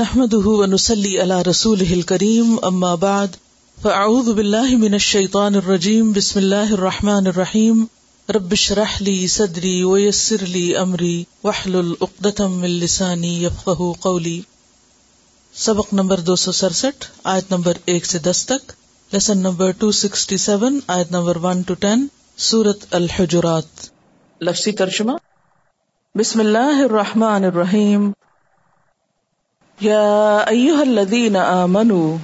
نحمده ونسلي على رسوله الكريم، أما بعد، فأعوذ بالله من الشيطان الرجيم، بسم الله الرحمن الرحيم. رب اشرح لي صدري ويسر لي أمري، واحلل عقدة من لساني يفقه قولي. سبق نمبر دو سو سڑسٹھ آیت نمبر ایک سے دس تک. Lesson number two sixty seven, آیت نمبر ون ٹو ٹین سورت الحجرات. لفظی ترجمہ، بسم اللہ الرحمن الرحیم. یا ایوہ الذین آمنو،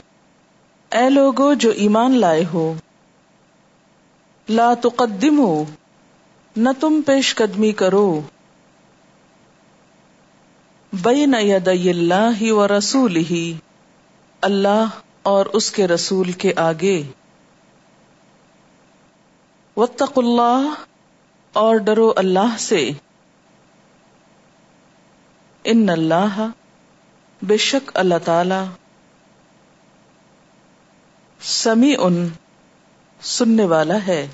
اے لوگو جو ایمان لائے ہو، لا تقدمو، نہ تم پیش قدمی کرو۔ بین یدی اللہ و رسول ہی اللہ اور اس کے رسول کے آگے۔ واتقوا اللہ اور ڈرو اللہ سے۔ ان اللہ بے شک اللہ تعالی سمی ان سننے والا ہے۔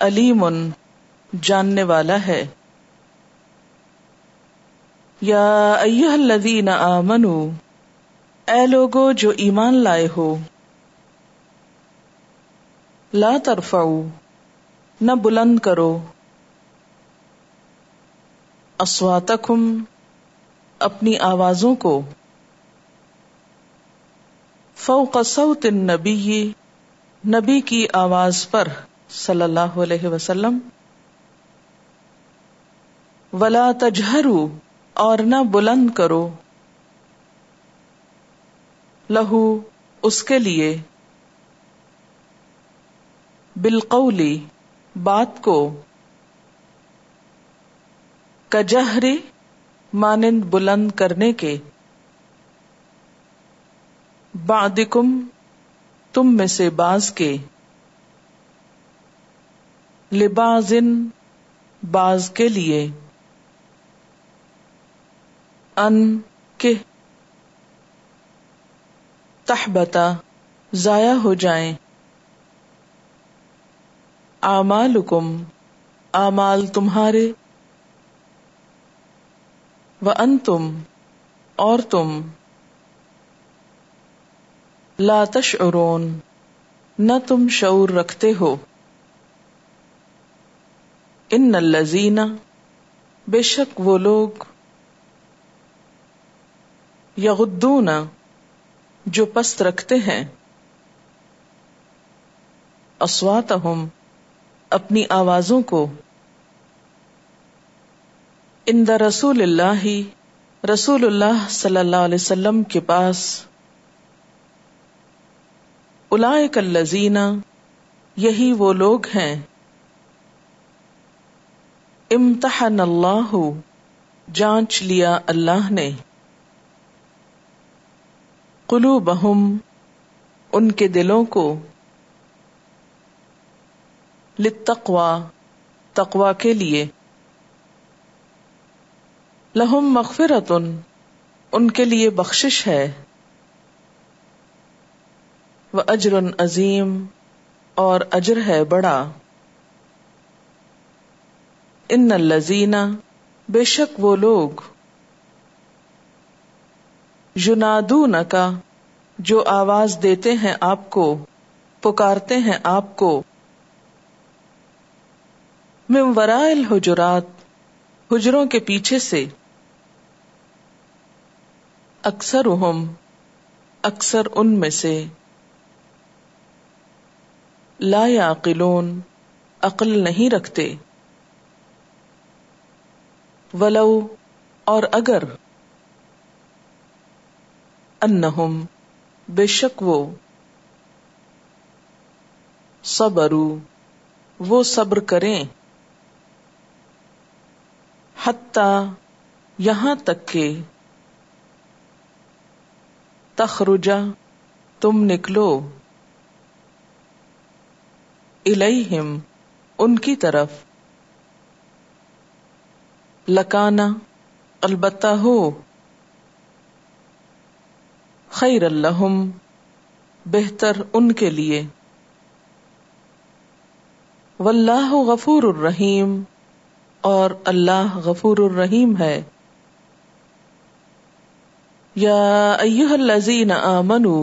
علیم ان جاننے والا ہے۔ یا ایوہ الذین آمنو، اے لوگو جو ایمان لائے ہو، لا ترفعو، نہ بلند کرو۔ اسواتکم اپنی آوازوں کو۔ فوق صوت النبی، نبی کی آواز پر، صلی اللہ علیہ وسلم۔ ولا تجہرو اور نہ بلند کرو۔ لہو اس کے لیے۔ بالقولی بات کو۔ کجہری مانند بلند کرنے کے۔ بعدکم تم میں سے باز کے۔ لبازن باز کے لیے۔ ان کے تحبتا، ضائع ہو جائیں۔ آمالکم آمال تمہارے۔ وہ ان تم اور تم لاتش ارون نہ تم شعور رکھتے ہو۔ ان الزین بے شک وہ لوگ، یغدون، جو پست رکھتے ہیں۔ اسوات اپنی آوازوں کو۔ ان دا رسول اللہ رسول اللہ صلی اللہ علیہ وسلم کے پاس۔ الزینہ یہی وہ لوگ ہیں۔ امتحن اللہ، جانچ لیا اللہ نے۔ کلو بہم ان کے دلوں کو۔ لتقوا تقوا کے لیے۔ لہم مغفرت ان کے لیے بخشش ہے۔ وہ اجر عظیم اور اجر ہے بڑا۔ ان الزینہ بے شک وہ لوگ یونادون کا جو آواز دیتے ہیں آپ کو، پکارتے ہیں آپ کو۔ من ورائل حجرات حجروں کے پیچھے سے۔ اکثر اکثر ان میں سے۔ لا یعقلون عقل نہیں رکھتے۔ ولو، اور اگر۔ انہم، بے شک وہ۔ صبرو وہ صبر کریں۔ حتی یہاں تک کہ تخرجا، تم نکلو۔ الیہم، ان کی طرف۔ لکانا، البتہ ہو۔ خیر الحم بہتر ان کے لیے۔ واللہ غفور الرحیم، اور اللہ غفور الرحیم ہے۔ یا ایوہ الذین آمنو،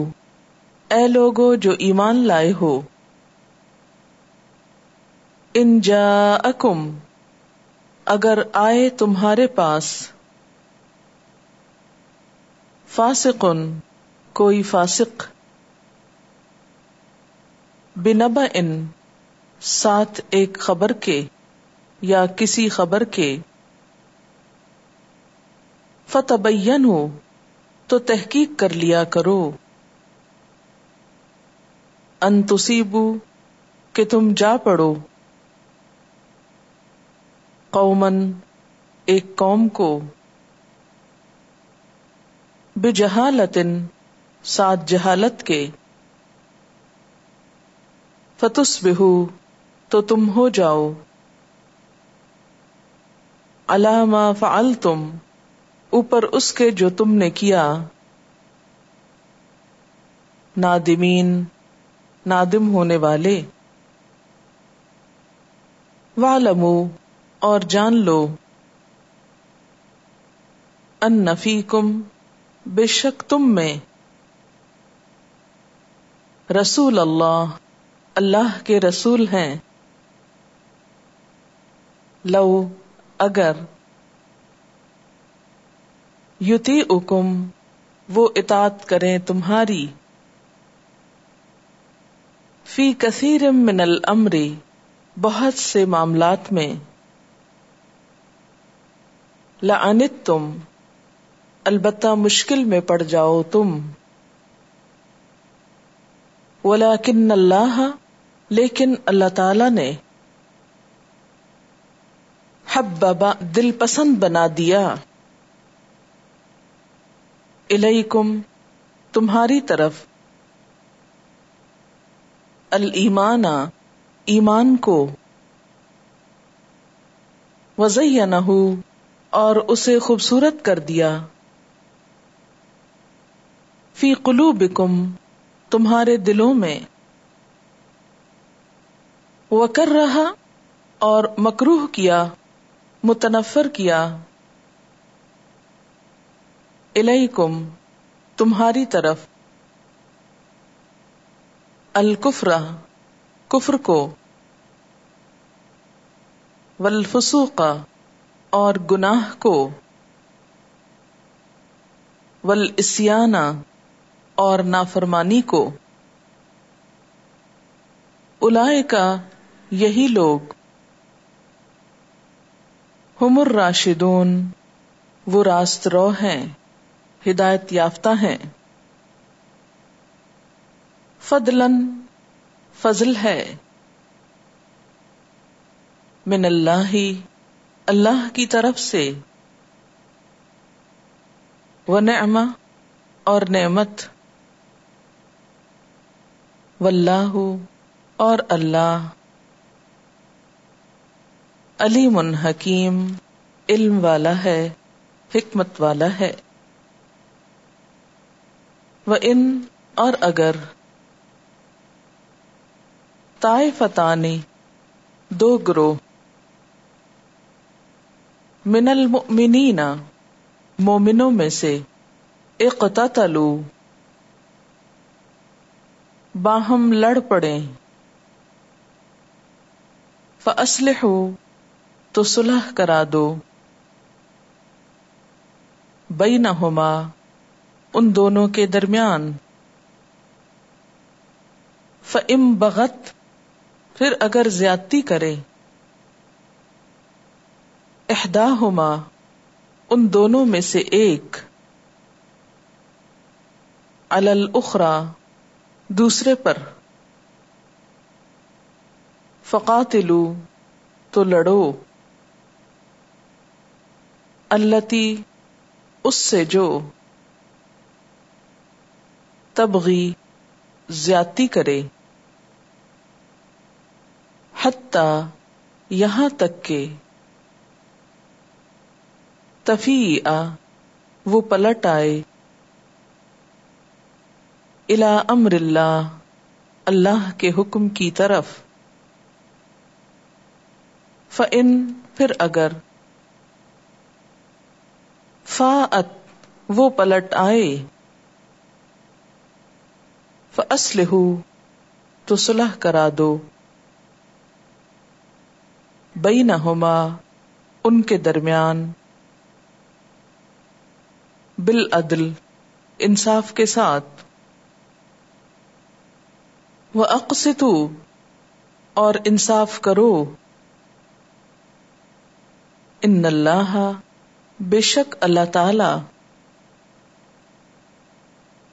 اے لوگو جو ایمان لائے ہو، ان جاءکم، اگر آئے تمہارے پاس، فاسقن، کوئی فاسق بنبا ان ساتھ ایک خبر کے، یا کسی خبر کے فتبین ہو تو تحقیق کر لیا کرو۔ ان تصیبو، کہ تم جا پڑو۔ قومن ایک قوم کو۔ بجہالتن، سات جہالت کے۔ فتس بہو تو تم ہو جاؤ۔ علامہ فعل تم اوپر اس کے جو تم نے کیا۔ نادمین، نادم ہونے والے۔ والمو اور جان لو۔ ان نفی کم بے شک تم میں۔ رسول اللہ اللہ کے رسول ہیں۔ لو، اگر یوتی اکم وہ اطاعت کریں تمہاری۔ فی کثیر من الامری بہت سے معاملات میں۔ لعنت تم البتہ مشکل میں پڑ جاؤ تم۔ ولیکن اللہ، لیکن اللہ تعالی نے۔ حببا دل پسند بنا دیا۔ الیکم، تمہاری طرف۔ المان ایمان کو۔ وزینہ اور اسے خوبصورت کر دیا۔ فی قلوبکم، تمہارے دلوں میں۔ وہ کر رہا اور مکروح کیا، متنفر کیا۔ الیکم، تمہاری طرف۔ الکفر کفر کو۔ ولفسوق اور گناہ کو۔ ول اور نافرمانی کو۔ الائے کا یہی لوگ۔ ہم الراشدون، وہ راست رو ہیں۔ ہدایت یافتہ ہیں۔ فضلن فضل ہے۔ من اللہ ہی اللہ کی طرف سے۔ وہ نعمہ اور نعمت۔ واللہ، اور اللہ۔ علیم حکیم، علم والا ہے، حکمت والا ہے۔ وہ ان اور اگر تائے فتانی دو گروہ من المؤمنین مومنوں میں سے اقتتلو باہم لڑ پڑے فاسلحوا تو سلح کرا دو بینہما ان دونوں کے درمیان۔ فم بغت، پھر اگر زیادتی کرے۔ احدا ہوما ان دونوں میں سے ایک۔ اخرا دوسرے پر۔ فقاتلو تو لڑو۔ التی اس سے جو۔ تبغی زیادتی کرے۔ حتی یہاں تک کہ تفی وہ پلٹ آئے۔ الا امر اللہ اللہ کے حکم کی طرف۔ فن پھر اگر۔ فا وہ پلٹ آئے۔ فسلح تو صلح کرا دو۔ بئی نہ ہوما ان کے درمیان۔ بالعدل، انصاف کے ساتھ۔ وہ اقسطو اور انصاف کرو۔ ان اللہ بے شک اللہ تعالی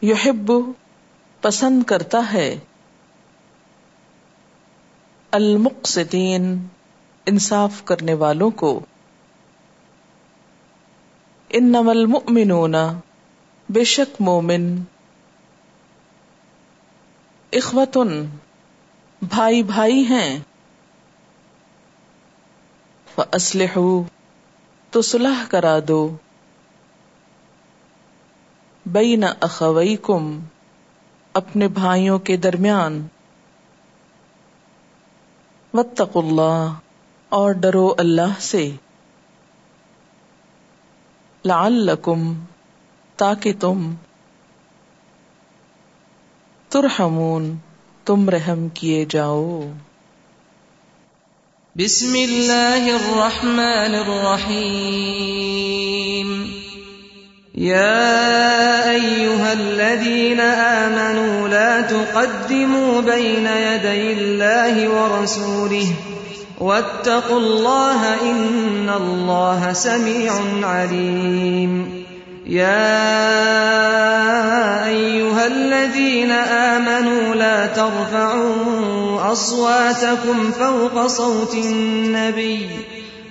یحب پسند کرتا ہے۔ المقسطین انصاف کرنے والوں کو۔ انما المؤمنون، بے شک مومن۔ اخوتن، بھائی بھائی ہیں۔ فَأَصْلِحُوا، تو صلح کرا دو۔ بین اخویکم اپنے بھائیوں کے درمیان۔ واتقوا اللہ اور ڈرو اللہ سے۔ لعلکم تاکہ تم ترحمون، تم رحم کیے جاؤ۔ بسم اللہ الرحمن الرحیم۔ يا أيها الذين آمنوا لا تقدموا بين يدي الله ورسوله واتقوا الله إن الله سميع عليم يا أيها الذين آمنوا لا ترفعوا أصواتكم فوق صوت النبي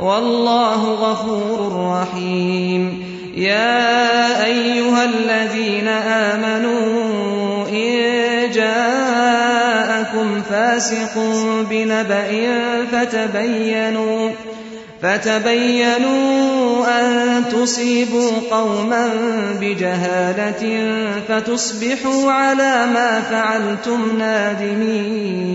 والله غفور رحيم يا أيها الذين آمنوا إن جاءكم فاسق بنبأ فتبينوا فتبينوا أن تصيبوا قوما بجهالة فتصبحوا على ما فعلتم نادمين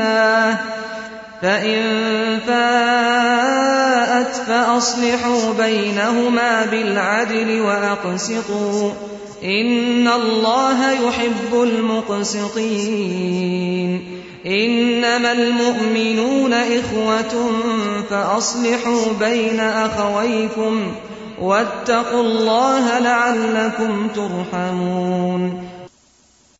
فإن فاءت فأصلحوا بينهما بالعدل وأقسطوا إن الله يحب المقسطين إنما المؤمنون إخوة فأصلحوا بين أخويكم واتقوا الله لعلكم ترحمون